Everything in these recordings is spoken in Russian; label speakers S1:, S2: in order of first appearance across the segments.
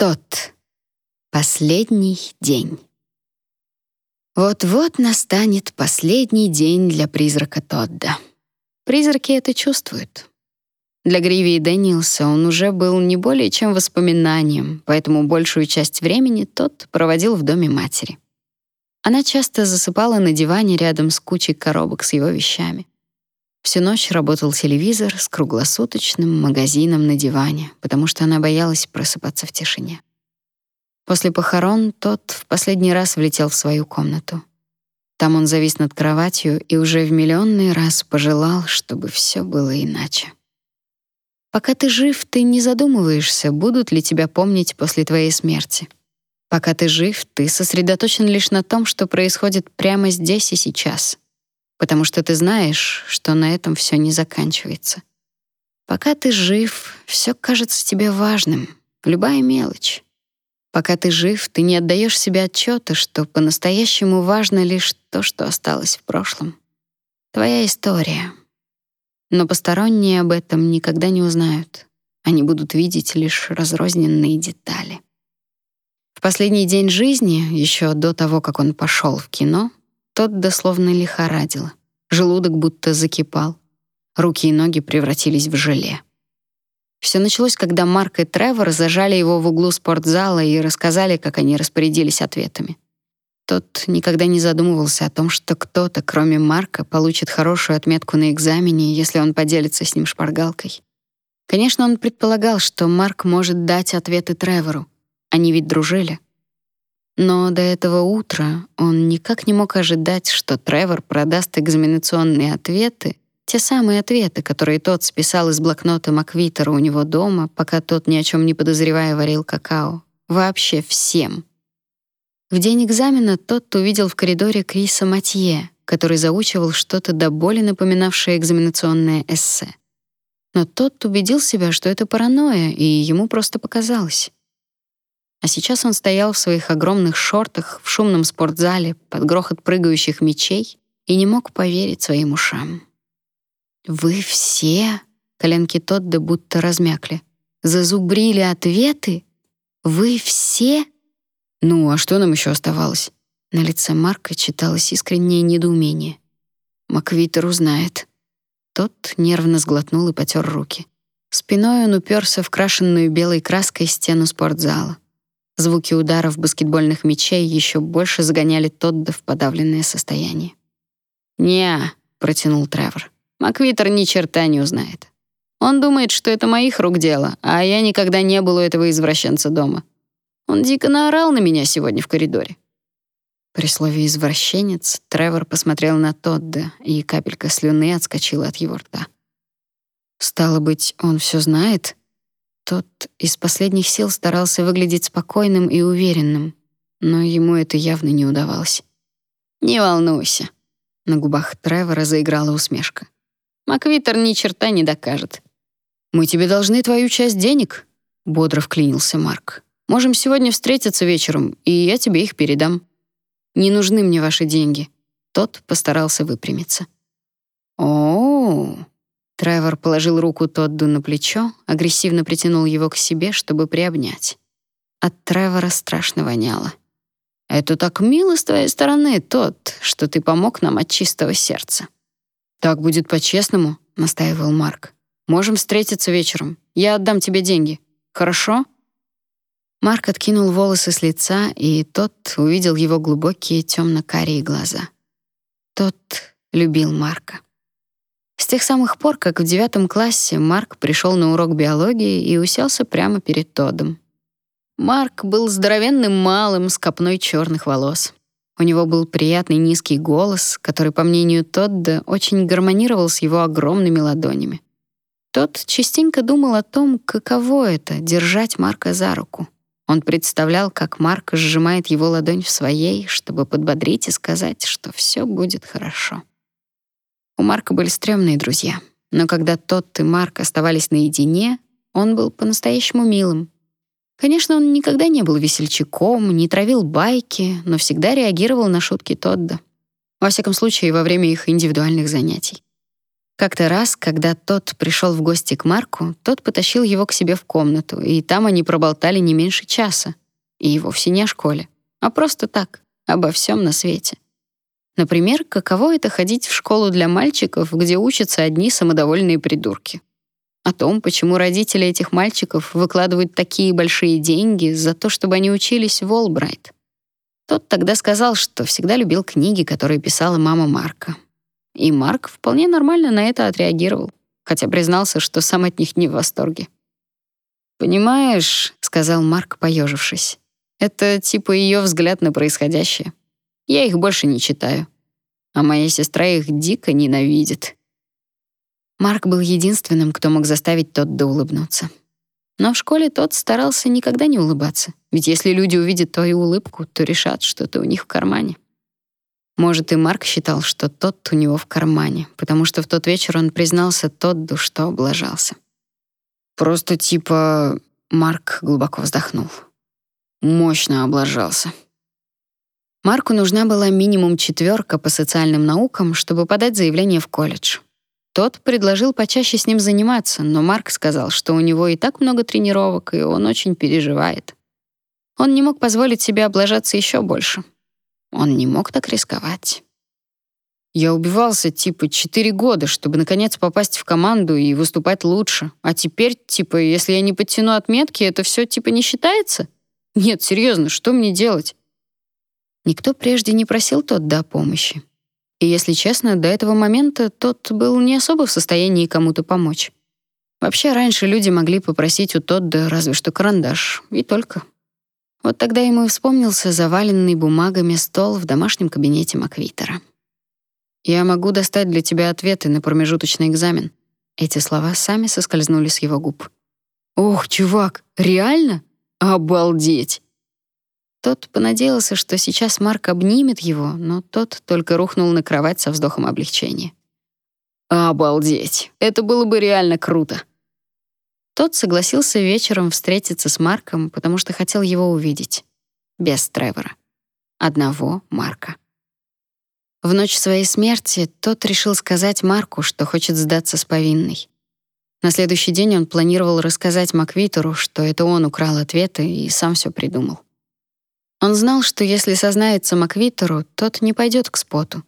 S1: Тот. Последний день. Вот-вот настанет последний день для призрака Тодда. Призраки это чувствуют. Для Гриви и Дэниелса он уже был не более чем воспоминанием, поэтому большую часть времени тот проводил в доме матери. Она часто засыпала на диване рядом с кучей коробок с его вещами. Всю ночь работал телевизор с круглосуточным магазином на диване, потому что она боялась просыпаться в тишине. После похорон тот в последний раз влетел в свою комнату. Там он завис над кроватью и уже в миллионный раз пожелал, чтобы все было иначе. Пока ты жив, ты не задумываешься, будут ли тебя помнить после твоей смерти. Пока ты жив, ты сосредоточен лишь на том, что происходит прямо здесь и сейчас потому что ты знаешь, что на этом все не заканчивается. Пока ты жив, все кажется тебе важным, любая мелочь. Пока ты жив, ты не отдаешь себе отчета, что по-настоящему важно лишь то, что осталось в прошлом. Твоя история. Но посторонние об этом никогда не узнают. Они будут видеть лишь разрозненные детали. В последний день жизни, еще до того, как он пошел в кино, тот дословно лихорадило. Желудок будто закипал. Руки и ноги превратились в желе. Все началось, когда Марк и Тревор зажали его в углу спортзала и рассказали, как они распорядились ответами. Тот никогда не задумывался о том, что кто-то, кроме Марка, получит хорошую отметку на экзамене, если он поделится с ним шпаргалкой. Конечно, он предполагал, что Марк может дать ответы Тревору. Они ведь дружили. Но до этого утра он никак не мог ожидать, что Тревор продаст экзаменационные ответы, те самые ответы, которые тот списал из блокнота Маквитера у него дома, пока тот ни о чем не подозревая варил какао. Вообще всем. В день экзамена тот увидел в коридоре Криса Матье, который заучивал что-то до боли напоминавшее экзаменационное эссе. Но тот убедил себя, что это паранойя, и ему просто показалось. А сейчас он стоял в своих огромных шортах в шумном спортзале под грохот прыгающих мечей и не мог поверить своим ушам. «Вы все?» — коленки Тодда будто размякли. «Зазубрили ответы? Вы все?» «Ну, а что нам еще оставалось?» На лице Марка читалось искреннее недоумение. «Маквитер узнает». Тот нервно сглотнул и потер руки. Спиной он уперся в крашенную белой краской стену спортзала. Звуки ударов баскетбольных мячей еще больше загоняли Тодда в подавленное состояние. «Не», — протянул Тревор. «Маквитер ни черта не узнает. Он думает, что это моих рук дело, а я никогда не был у этого извращенца дома. Он дико наорал на меня сегодня в коридоре». При слове «извращенец» Тревор посмотрел на Тодда, и капелька слюны отскочила от его рта. «Стало быть, он все знает?» Тот из последних сил старался выглядеть спокойным и уверенным, но ему это явно не удавалось. «Не волнуйся», — на губах Тревора заиграла усмешка. «Маквитер ни черта не докажет». «Мы тебе должны твою часть денег», — бодро вклинился Марк. «Можем сегодня встретиться вечером, и я тебе их передам». «Не нужны мне ваши деньги». Тот постарался выпрямиться. «О-о-о», Тревор положил руку Тодду на плечо, агрессивно притянул его к себе, чтобы приобнять. От Тревора страшно воняло. «Это так мило с твоей стороны, тот, что ты помог нам от чистого сердца». «Так будет по-честному», — настаивал Марк. «Можем встретиться вечером. Я отдам тебе деньги. Хорошо?» Марк откинул волосы с лица, и тот увидел его глубокие темно-карие глаза. Тот любил Марка. Тех самых пор, как в девятом классе Марк пришел на урок биологии и уселся прямо перед Тодом. Марк был здоровенным малым с копной черных волос. У него был приятный низкий голос, который, по мнению Тодда, очень гармонировал с его огромными ладонями. Тот частенько думал о том, каково это — держать Марка за руку. Он представлял, как Марк сжимает его ладонь в своей, чтобы подбодрить и сказать, что все будет хорошо. У Марка были стрёмные друзья, но когда тот и Марк оставались наедине, он был по-настоящему милым. Конечно, он никогда не был весельчаком, не травил байки, но всегда реагировал на шутки Тодда. Во всяком случае, во время их индивидуальных занятий. Как-то раз, когда тот пришел в гости к Марку, тот потащил его к себе в комнату, и там они проболтали не меньше часа. И вовсе не о школе, а просто так, обо всем на свете. Например, каково это ходить в школу для мальчиков, где учатся одни самодовольные придурки. О том, почему родители этих мальчиков выкладывают такие большие деньги за то, чтобы они учились в Олбрайт. Тот тогда сказал, что всегда любил книги, которые писала мама Марка. И Марк вполне нормально на это отреагировал, хотя признался, что сам от них не в восторге. «Понимаешь», — сказал Марк, поежившись, — «это типа ее взгляд на происходящее. Я их больше не читаю. А моя сестра их дико ненавидит. Марк был единственным, кто мог заставить Тодда улыбнуться. Но в школе тот старался никогда не улыбаться, ведь если люди увидят твою улыбку, то решат, что ты у них в кармане. Может, и Марк считал, что тот у него в кармане, потому что в тот вечер он признался Тодду, что облажался. Просто типа Марк глубоко вздохнул. Мощно облажался. Марку нужна была минимум четверка по социальным наукам, чтобы подать заявление в колледж. Тот предложил почаще с ним заниматься, но Марк сказал, что у него и так много тренировок, и он очень переживает. Он не мог позволить себе облажаться еще больше. Он не мог так рисковать. Я убивался типа четыре года, чтобы наконец попасть в команду и выступать лучше. А теперь, типа, если я не подтяну отметки, это все типа не считается? Нет, серьезно, что мне делать? Никто прежде не просил Тодда о помощи. И, если честно, до этого момента тот был не особо в состоянии кому-то помочь. Вообще, раньше люди могли попросить у Тодда разве что карандаш, и только. Вот тогда ему и вспомнился заваленный бумагами стол в домашнем кабинете Маквитера. «Я могу достать для тебя ответы на промежуточный экзамен». Эти слова сами соскользнули с его губ. «Ох, чувак, реально? Обалдеть!» Тот понадеялся, что сейчас Марк обнимет его, но тот только рухнул на кровать со вздохом облегчения. «Обалдеть! Это было бы реально круто!» Тот согласился вечером встретиться с Марком, потому что хотел его увидеть. Без Тревора. Одного Марка. В ночь своей смерти тот решил сказать Марку, что хочет сдаться с повинной. На следующий день он планировал рассказать Маквитеру, что это он украл ответы и сам все придумал. Он знал, что если сознается Маквитеру, тот не пойдет к споту.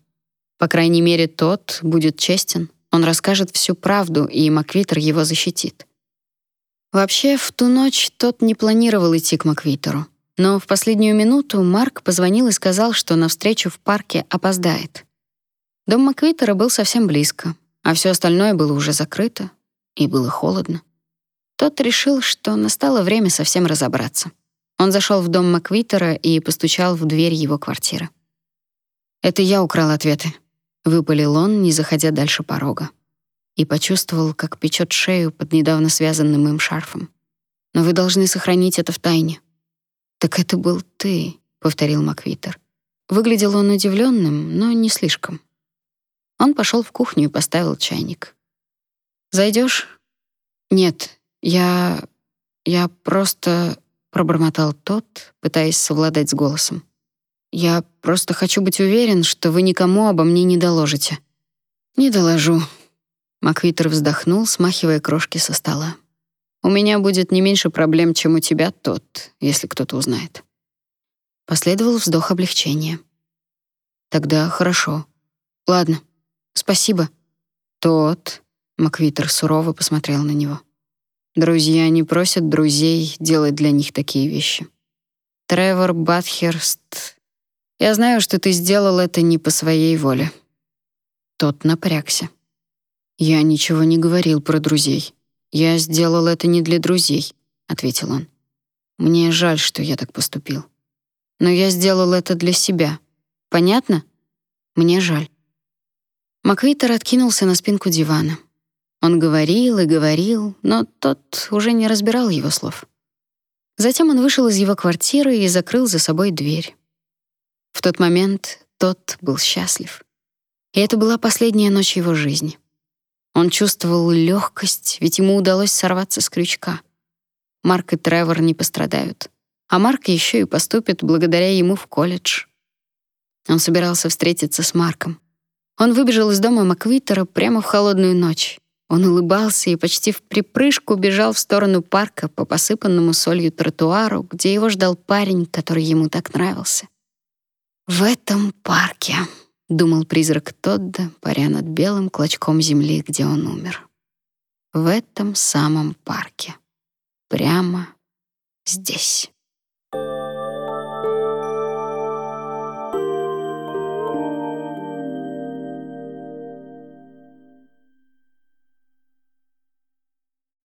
S1: По крайней мере, тот будет честен. Он расскажет всю правду, и Маквитер его защитит. Вообще, в ту ночь тот не планировал идти к Маквитеру. Но в последнюю минуту Марк позвонил и сказал, что на встречу в парке опоздает. Дом Маквитера был совсем близко, а все остальное было уже закрыто, и было холодно. Тот решил, что настало время совсем разобраться. Он зашел в дом Маквитера и постучал в дверь его квартиры. «Это я украл ответы», — выпалил он, не заходя дальше порога. И почувствовал, как печет шею под недавно связанным им шарфом. «Но вы должны сохранить это в тайне». «Так это был ты», — повторил Маквитер. Выглядел он удивленным, но не слишком. Он пошел в кухню и поставил чайник. Зайдешь? «Нет, я... я просто...» пробормотал тот, пытаясь совладать с голосом. Я просто хочу быть уверен, что вы никому обо мне не доложите. Не доложу. Маквитер вздохнул, смахивая крошки со стола. У меня будет не меньше проблем, чем у тебя, тот, если кто-то узнает. Последовал вздох облегчения. Тогда хорошо. Ладно. Спасибо. Тот, Маквитер сурово посмотрел на него. Друзья не просят друзей делать для них такие вещи. Тревор Батхерст, я знаю, что ты сделал это не по своей воле. Тот напрягся. Я ничего не говорил про друзей. Я сделал это не для друзей, ответил он. Мне жаль, что я так поступил. Но я сделал это для себя. Понятно? Мне жаль. Маквитер откинулся на спинку дивана. Он говорил и говорил, но тот уже не разбирал его слов. Затем он вышел из его квартиры и закрыл за собой дверь. В тот момент тот был счастлив. И это была последняя ночь его жизни. Он чувствовал легкость, ведь ему удалось сорваться с крючка. Марк и Тревор не пострадают. А Марк еще и поступит благодаря ему в колледж. Он собирался встретиться с Марком. Он выбежал из дома Маквитера прямо в холодную ночь. Он улыбался и почти в припрыжку бежал в сторону парка по посыпанному солью тротуару, где его ждал парень, который ему так нравился. В этом парке, думал призрак Тодда, паря над белым клочком земли, где он умер. В этом самом парке. Прямо здесь.